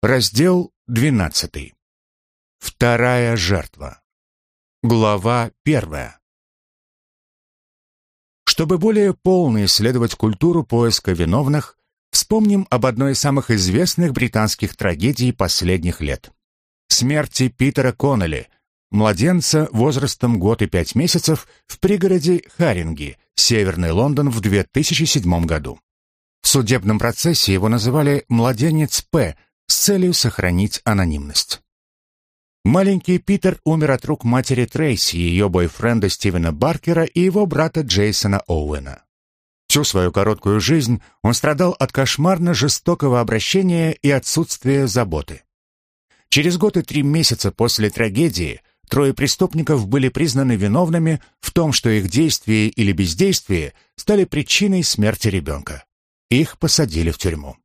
Раздел 12. Вторая жертва. Глава первая. Чтобы более полно исследовать культуру поиска виновных, вспомним об одной из самых известных британских трагедий последних лет. Смерти Питера Коннелли, младенца возрастом год и пять месяцев в пригороде Харинги, Северный Лондон в 2007 году. В судебном процессе его называли «младенец П» с целью сохранить анонимность. Маленький Питер умер от рук матери Трейси, ее бойфренда Стивена Баркера и его брата Джейсона Оуэна. Всю свою короткую жизнь он страдал от кошмарно жестокого обращения и отсутствия заботы. Через год и три месяца после трагедии трое преступников были признаны виновными в том, что их действия или бездействие стали причиной смерти ребенка. Их посадили в тюрьму.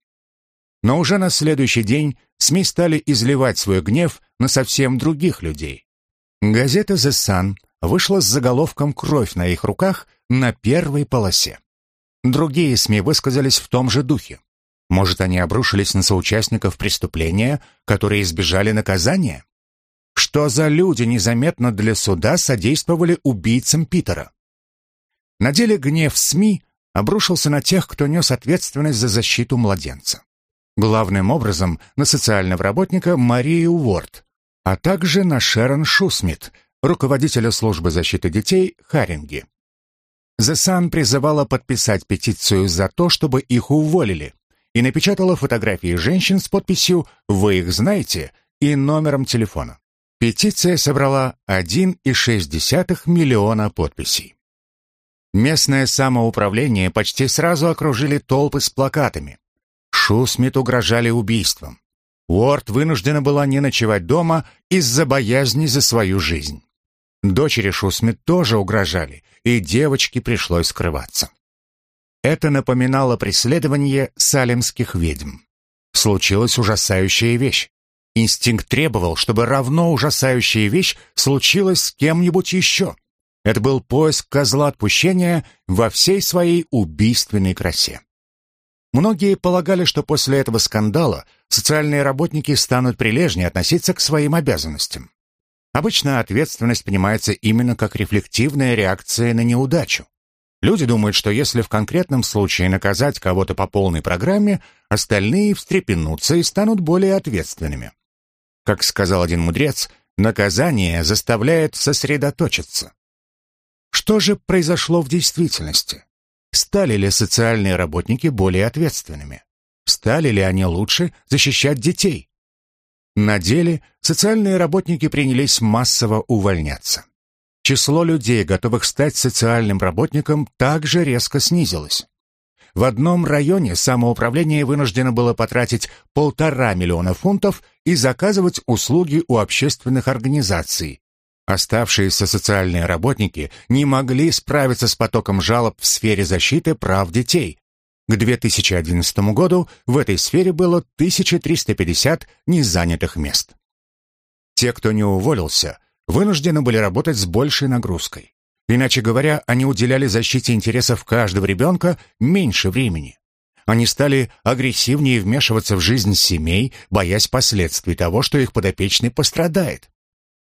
Но уже на следующий день СМИ стали изливать свой гнев на совсем других людей. Газета «The Sun» вышла с заголовком «Кровь на их руках» на первой полосе. Другие СМИ высказались в том же духе. Может, они обрушились на соучастников преступления, которые избежали наказания? Что за люди незаметно для суда содействовали убийцам Питера? На деле гнев СМИ обрушился на тех, кто нес ответственность за защиту младенца. Главным образом на социального работника Марию Уорд, а также на Шерон Шусмит, руководителя службы защиты детей Харинги. The Sun призывала подписать петицию за то, чтобы их уволили, и напечатала фотографии женщин с подписью «Вы их знаете» и номером телефона. Петиция собрала 1,6 миллиона подписей. Местное самоуправление почти сразу окружили толпы с плакатами. Шусмит угрожали убийством. Уорд вынуждена была не ночевать дома из-за боязни за свою жизнь. Дочери Шусмит тоже угрожали, и девочке пришлось скрываться. Это напоминало преследование салемских ведьм. Случилась ужасающая вещь. Инстинкт требовал, чтобы равно ужасающая вещь случилась с кем-нибудь еще. Это был поиск козла отпущения во всей своей убийственной красе. Многие полагали, что после этого скандала социальные работники станут прилежнее относиться к своим обязанностям. Обычно ответственность понимается именно как рефлективная реакция на неудачу. Люди думают, что если в конкретном случае наказать кого-то по полной программе, остальные встрепенутся и станут более ответственными. Как сказал один мудрец, наказание заставляет сосредоточиться. Что же произошло в действительности? Стали ли социальные работники более ответственными? Стали ли они лучше защищать детей? На деле социальные работники принялись массово увольняться. Число людей, готовых стать социальным работником, также резко снизилось. В одном районе самоуправление вынуждено было потратить полтора миллиона фунтов и заказывать услуги у общественных организаций, Оставшиеся социальные работники не могли справиться с потоком жалоб в сфере защиты прав детей. К 2011 году в этой сфере было 1350 незанятых мест. Те, кто не уволился, вынуждены были работать с большей нагрузкой. Иначе говоря, они уделяли защите интересов каждого ребенка меньше времени. Они стали агрессивнее вмешиваться в жизнь семей, боясь последствий того, что их подопечный пострадает.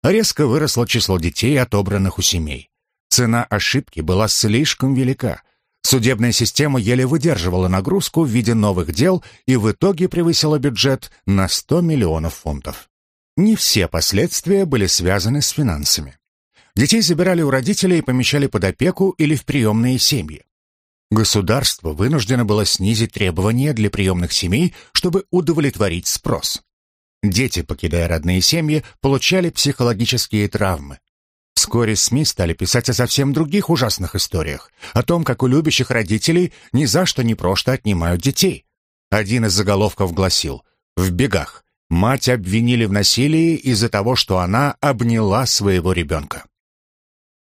Резко выросло число детей, отобранных у семей. Цена ошибки была слишком велика. Судебная система еле выдерживала нагрузку в виде новых дел и в итоге превысила бюджет на 100 миллионов фунтов. Не все последствия были связаны с финансами. Детей забирали у родителей и помещали под опеку или в приемные семьи. Государство вынуждено было снизить требования для приемных семей, чтобы удовлетворить спрос. Дети, покидая родные семьи, получали психологические травмы. Вскоре СМИ стали писать о совсем других ужасных историях, о том, как у любящих родителей ни за что не просто отнимают детей. Один из заголовков гласил «В бегах. Мать обвинили в насилии из-за того, что она обняла своего ребенка».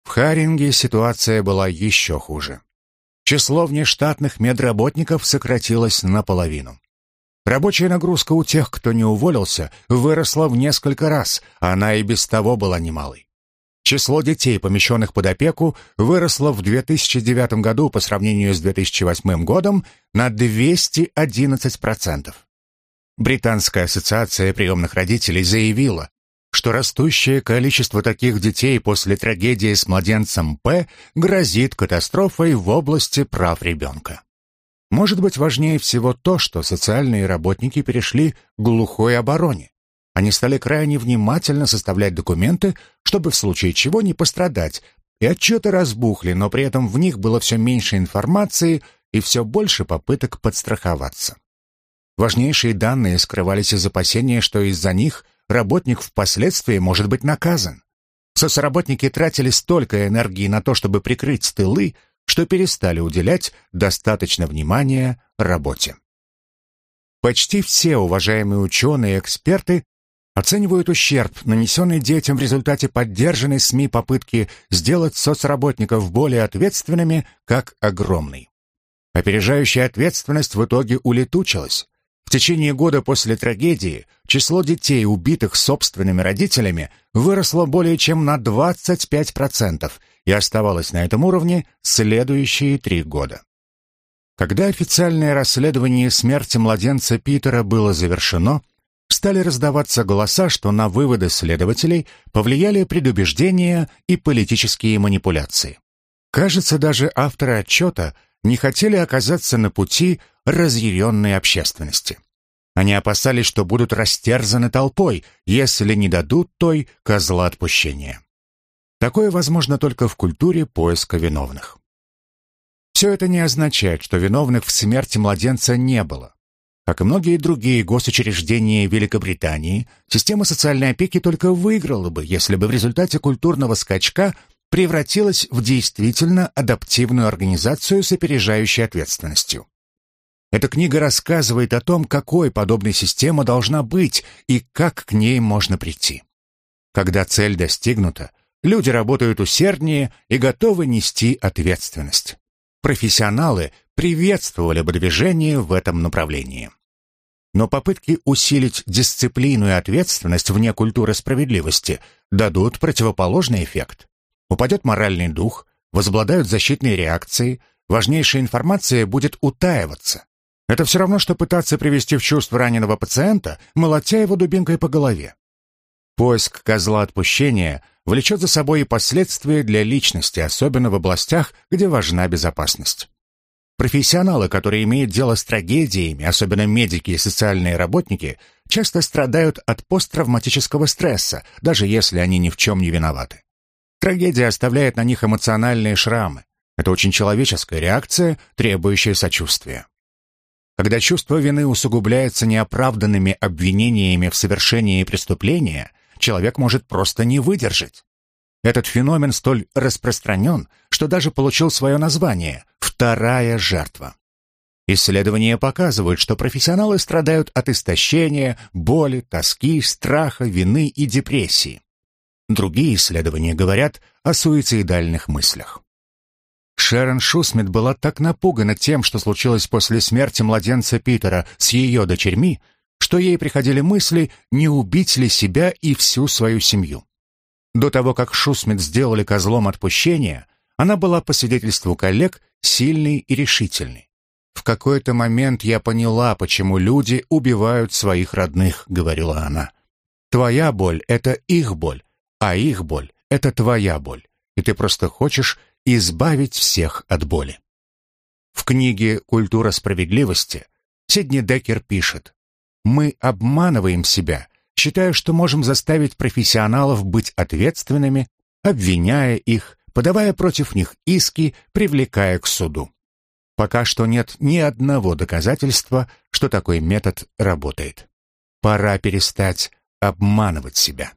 В Харинге ситуация была еще хуже. Число внештатных медработников сократилось наполовину. Рабочая нагрузка у тех, кто не уволился, выросла в несколько раз, она и без того была немалой. Число детей, помещенных под опеку, выросло в 2009 году по сравнению с 2008 годом на 211%. Британская ассоциация приемных родителей заявила, что растущее количество таких детей после трагедии с младенцем П грозит катастрофой в области прав ребенка. Может быть, важнее всего то, что социальные работники перешли к глухой обороне. Они стали крайне внимательно составлять документы, чтобы в случае чего не пострадать, и отчеты разбухли, но при этом в них было все меньше информации и все больше попыток подстраховаться. Важнейшие данные скрывались из опасения, что из-за них работник впоследствии может быть наказан. Соцработники тратили столько энергии на то, чтобы прикрыть тылы, что перестали уделять достаточно внимания работе. Почти все уважаемые ученые и эксперты оценивают ущерб, нанесенный детям в результате поддержанной СМИ попытки сделать соцработников более ответственными, как огромный. Опережающая ответственность в итоге улетучилась. В течение года после трагедии число детей, убитых собственными родителями, выросло более чем на 25% и оставалось на этом уровне следующие три года. Когда официальное расследование смерти младенца Питера было завершено, стали раздаваться голоса, что на выводы следователей повлияли предубеждения и политические манипуляции. Кажется, даже авторы отчета не хотели оказаться на пути разъяренной общественности. Они опасались, что будут растерзаны толпой, если не дадут той козла отпущения. Такое возможно только в культуре поиска виновных. Все это не означает, что виновных в смерти младенца не было. Как и многие другие госучреждения Великобритании, система социальной опеки только выиграла бы, если бы в результате культурного скачка превратилась в действительно адаптивную организацию с опережающей ответственностью. Эта книга рассказывает о том, какой подобная система должна быть и как к ней можно прийти. Когда цель достигнута, люди работают усерднее и готовы нести ответственность. Профессионалы приветствовали бы движение в этом направлении. Но попытки усилить дисциплину и ответственность вне культуры справедливости дадут противоположный эффект. Упадет моральный дух, возобладают защитные реакции, важнейшая информация будет утаиваться. Это все равно, что пытаться привести в чувство раненого пациента, молотя его дубинкой по голове. Поиск козла отпущения влечет за собой и последствия для личности, особенно в областях, где важна безопасность. Профессионалы, которые имеют дело с трагедиями, особенно медики и социальные работники, часто страдают от посттравматического стресса, даже если они ни в чем не виноваты. Трагедия оставляет на них эмоциональные шрамы. Это очень человеческая реакция, требующая сочувствия. Когда чувство вины усугубляется неоправданными обвинениями в совершении преступления, человек может просто не выдержать. Этот феномен столь распространен, что даже получил свое название «вторая жертва». Исследования показывают, что профессионалы страдают от истощения, боли, тоски, страха, вины и депрессии. Другие исследования говорят о суицидальных мыслях. Шерон Шусмит была так напугана тем, что случилось после смерти младенца Питера с ее дочерьми, что ей приходили мысли, не убить ли себя и всю свою семью. До того, как Шусмит сделали козлом отпущения, она была, по свидетельству коллег, сильной и решительной. «В какой-то момент я поняла, почему люди убивают своих родных», — говорила она. «Твоя боль — это их боль, а их боль — это твоя боль, и ты просто хочешь избавить всех от боли. В книге «Культура справедливости» Сидни Деккер пишет, «Мы обманываем себя, считая, что можем заставить профессионалов быть ответственными, обвиняя их, подавая против них иски, привлекая к суду. Пока что нет ни одного доказательства, что такой метод работает. Пора перестать обманывать себя».